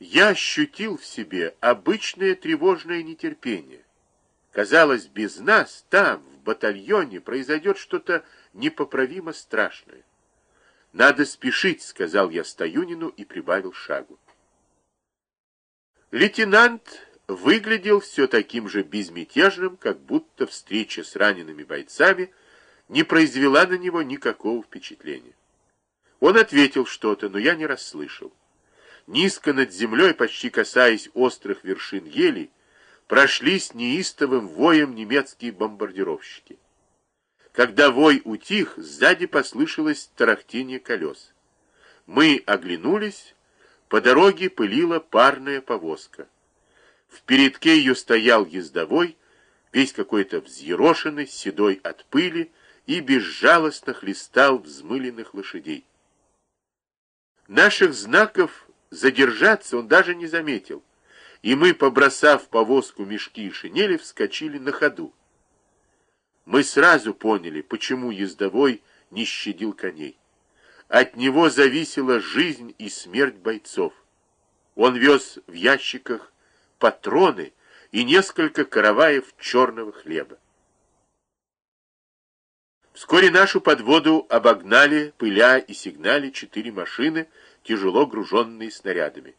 Я ощутил в себе обычное тревожное нетерпение. Казалось, без нас там, в батальоне, произойдет что-то непоправимо страшное. «Надо спешить», — сказал я Стоюнину и прибавил шагу. Лейтенант выглядел все таким же безмятежным, как будто встреча с ранеными бойцами не произвела на него никакого впечатления. Он ответил что-то, но я не расслышал. Низко над землей, почти касаясь острых вершин елей, прошлись неистовым воем немецкие бомбардировщики. Когда вой утих, сзади послышалось тарахтение колес. Мы оглянулись, по дороге пылила парная повозка. В передке ее стоял ездовой, весь какой-то взъерошенный, седой от пыли, и безжалостно хлестал взмыленных лошадей. Наших знаков задержаться он даже не заметил, и мы, побросав повозку мешки и шинели, вскочили на ходу. Мы сразу поняли, почему ездовой не щадил коней. От него зависела жизнь и смерть бойцов. Он вез в ящиках патроны и несколько караваев черного хлеба. Вскоре нашу подводу обогнали, пыля и сигнали четыре машины, тяжело груженные снарядами.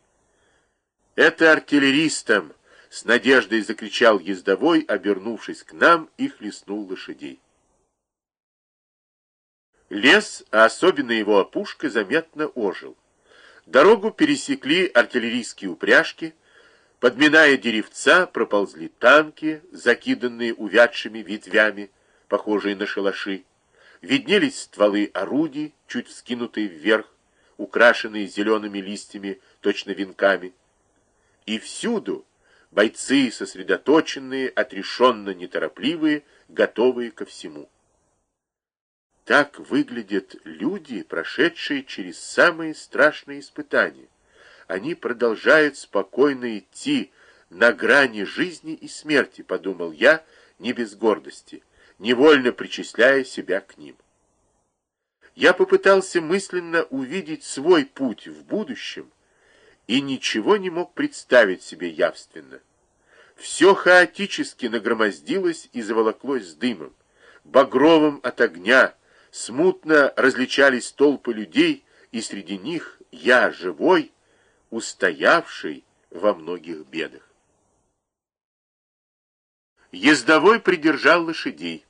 «Это артиллеристам!» — с надеждой закричал ездовой, обернувшись к нам и хлестнул лошадей. Лес, а особенно его опушка, заметно ожил. Дорогу пересекли артиллерийские упряжки, подминая деревца, проползли танки, закиданные увядшими ветвями, похожие на шалаши. Виднелись стволы орудий, чуть вскинутые вверх, украшенные зелеными листьями, точно венками. И всюду бойцы сосредоточенные, отрешенно неторопливые, готовые ко всему. Так выглядят люди, прошедшие через самые страшные испытания. Они продолжают спокойно идти на грани жизни и смерти, подумал я, не без гордости, невольно причисляя себя к ним. Я попытался мысленно увидеть свой путь в будущем и ничего не мог представить себе явственно. Все хаотически нагромоздилось и заволоклось с дымом, багровым от огня, смутно различались толпы людей, и среди них я, живой, устоявший во многих бедах. Ездовой придержал лошадей.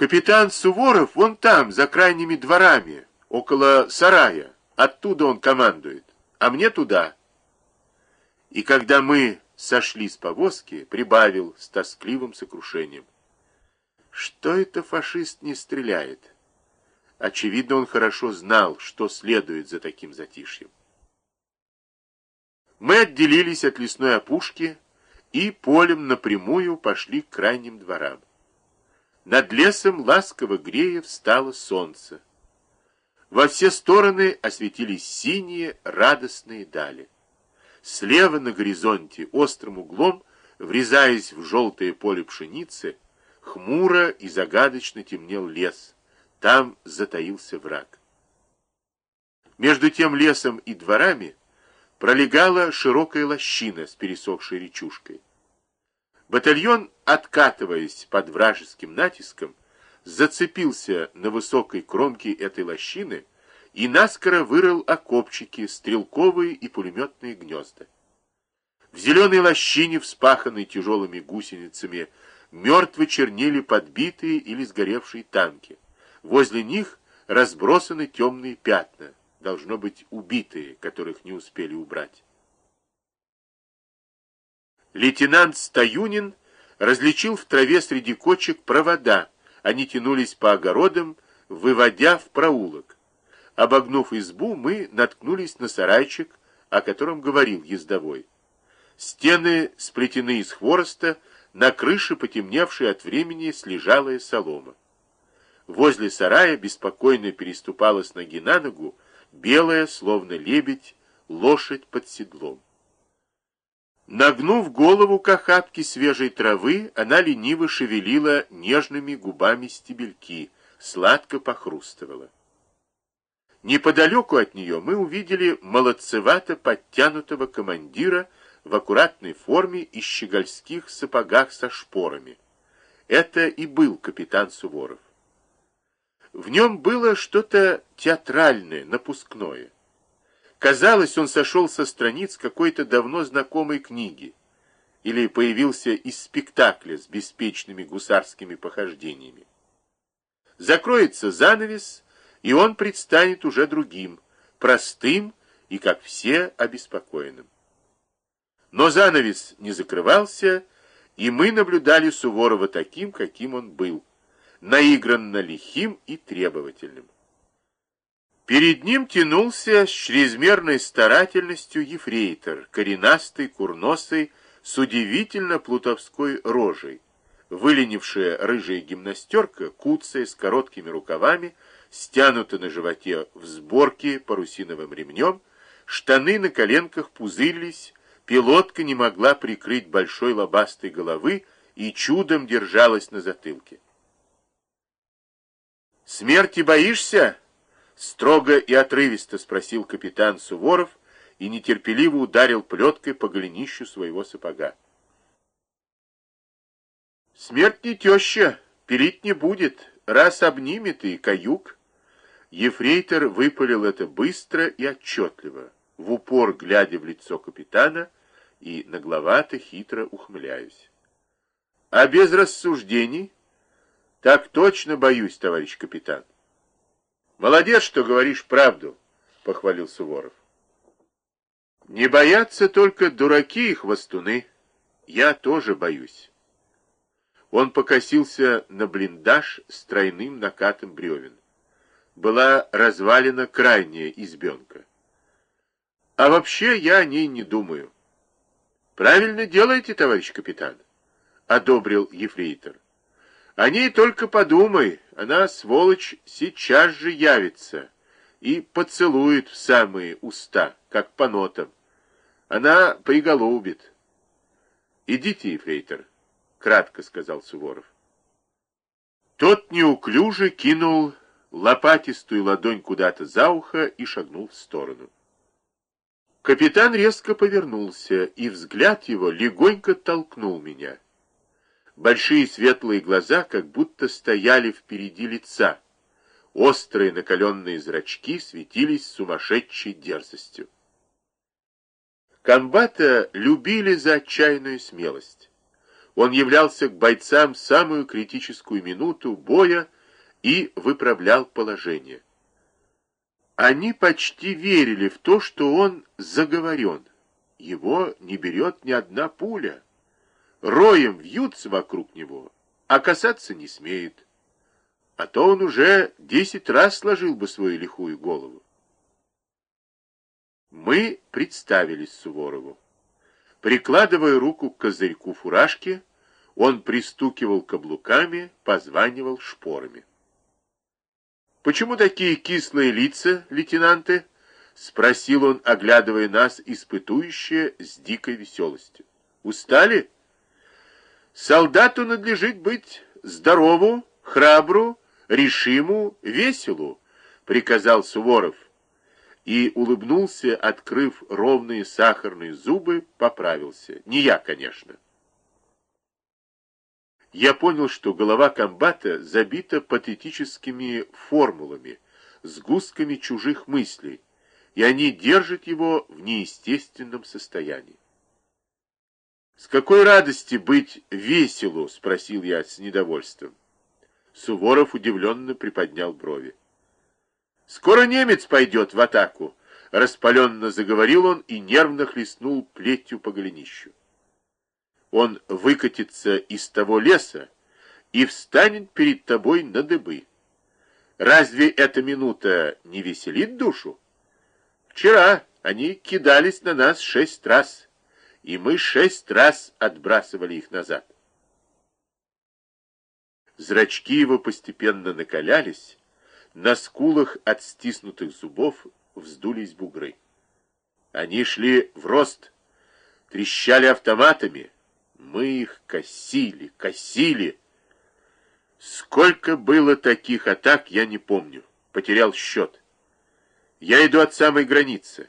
Капитан Суворов вон там, за крайними дворами, около сарая. Оттуда он командует, а мне туда. И когда мы сошли с повозки, прибавил с тоскливым сокрушением. Что это фашист не стреляет? Очевидно, он хорошо знал, что следует за таким затишьем. Мы отделились от лесной опушки и полем напрямую пошли к крайним дворам. Над лесом ласково грея встало солнце. Во все стороны осветились синие радостные дали. Слева на горизонте острым углом, врезаясь в желтое поле пшеницы, хмуро и загадочно темнел лес. Там затаился враг. Между тем лесом и дворами пролегала широкая лощина с пересохшей речушкой. Батальон, откатываясь под вражеским натиском, зацепился на высокой кромке этой лощины и наскоро вырыл окопчики, стрелковые и пулеметные гнезда. В зеленой лощине, вспаханной тяжелыми гусеницами, мертво чернели подбитые или сгоревшие танки. Возле них разбросаны темные пятна, должно быть убитые, которых не успели убрать. Лейтенант Стаюнин различил в траве среди кочек провода. Они тянулись по огородам, выводя в проулок. Обогнув избу, мы наткнулись на сарайчик, о котором говорил ездовой. Стены сплетены из хвороста, на крыше потемневшая от времени слежалая солома. Возле сарая беспокойно переступала с ноги на ногу белая, словно лебедь, лошадь под седлом. Нагнув голову к охапке свежей травы, она лениво шевелила нежными губами стебельки, сладко похрустывала. Неподалеку от нее мы увидели молодцевато подтянутого командира в аккуратной форме и щегольских сапогах со шпорами. Это и был капитан Суворов. В нем было что-то театральное, напускное. Казалось, он сошел со страниц какой-то давно знакомой книги или появился из спектакля с беспечными гусарскими похождениями. Закроется занавес, и он предстанет уже другим, простым и, как все, обеспокоенным. Но занавес не закрывался, и мы наблюдали Суворова таким, каким он был, наигранно лихим и требовательным. Перед ним тянулся с чрезмерной старательностью ефрейтор, коренастый, курносый, с удивительно плутовской рожей, выленившая рыжая гимнастерка, куцая, с короткими рукавами, стянута на животе в сборке парусиновым ремнем, штаны на коленках пузырились, пилотка не могла прикрыть большой лобастой головы и чудом держалась на затылке. «Смерти боишься?» — строго и отрывисто спросил капитан Суворов и нетерпеливо ударил плеткой по голенищу своего сапога. «Смерть не теща, пилить не будет, раз обнимет и каюк». Ефрейтор выпалил это быстро и отчетливо, в упор глядя в лицо капитана и нагловато хитро ухмыляюсь. А без рассуждений? Так точно боюсь, товарищ капитан. Молодец, что говоришь правду, похвалил Суворов. Не боятся только дураки и хвостуны. Я тоже боюсь. Он покосился на блиндаж с тройным накатом бревен была развалена крайняя избенка. А вообще я о ней не думаю. Правильно делаете, товарищ капитан, одобрил ефрейтор. О ней только подумай, она, сволочь, сейчас же явится и поцелует в самые уста, как по нотам. Она приголубит. Идите, ефрейтор, кратко сказал Суворов. Тот неуклюже кинул лопатистую ладонь куда-то за ухо и шагнул в сторону. Капитан резко повернулся, и взгляд его легонько толкнул меня. Большие светлые глаза как будто стояли впереди лица. Острые накаленные зрачки светились сумасшедшей дерзостью. Комбата любили за отчаянную смелость. Он являлся к бойцам самую критическую минуту боя, и выправлял положение. Они почти верили в то, что он заговорен. Его не берет ни одна пуля. Роем вьются вокруг него, а касаться не смеет. А то он уже десять раз сложил бы свою лихую голову. Мы представились Суворову. Прикладывая руку к козырьку фуражки, он пристукивал каблуками, позванивал шпорами. «Почему такие кислые лица, лейтенанты?» — спросил он, оглядывая нас, испытующие с дикой веселостью. «Устали?» «Солдату надлежит быть здорову, храбру, решиму, веселу», — приказал Суворов. И улыбнулся, открыв ровные сахарные зубы, поправился. Не я, конечно я понял, что голова комбата забита патетическими формулами, сгустками чужих мыслей, и они держат его в неестественном состоянии. «С какой радости быть веселу?» — спросил я с недовольством. Суворов удивленно приподнял брови. «Скоро немец пойдет в атаку!» — распаленно заговорил он и нервно хлестнул плетью по голенищу он выкатится из того леса и встанет перед тобой на дыбы. Разве эта минута не веселит душу? Вчера они кидались на нас шесть раз, и мы шесть раз отбрасывали их назад. Зрачки его постепенно накалялись, на скулах от стиснутых зубов вздулись бугры. Они шли в рост, трещали автоматами, мы их косили, косили. Сколько было таких атак, я не помню. Потерял счет. Я иду от самой границы.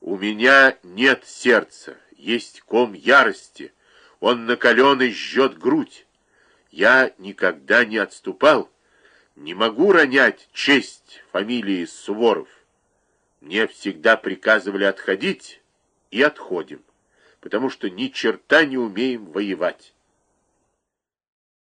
У меня нет сердца, есть ком ярости. Он накаленный жжет грудь. Я никогда не отступал. Не могу ронять честь фамилии Суворов. Мне всегда приказывали отходить, и отходим, потому что ни черта не умеем воевать.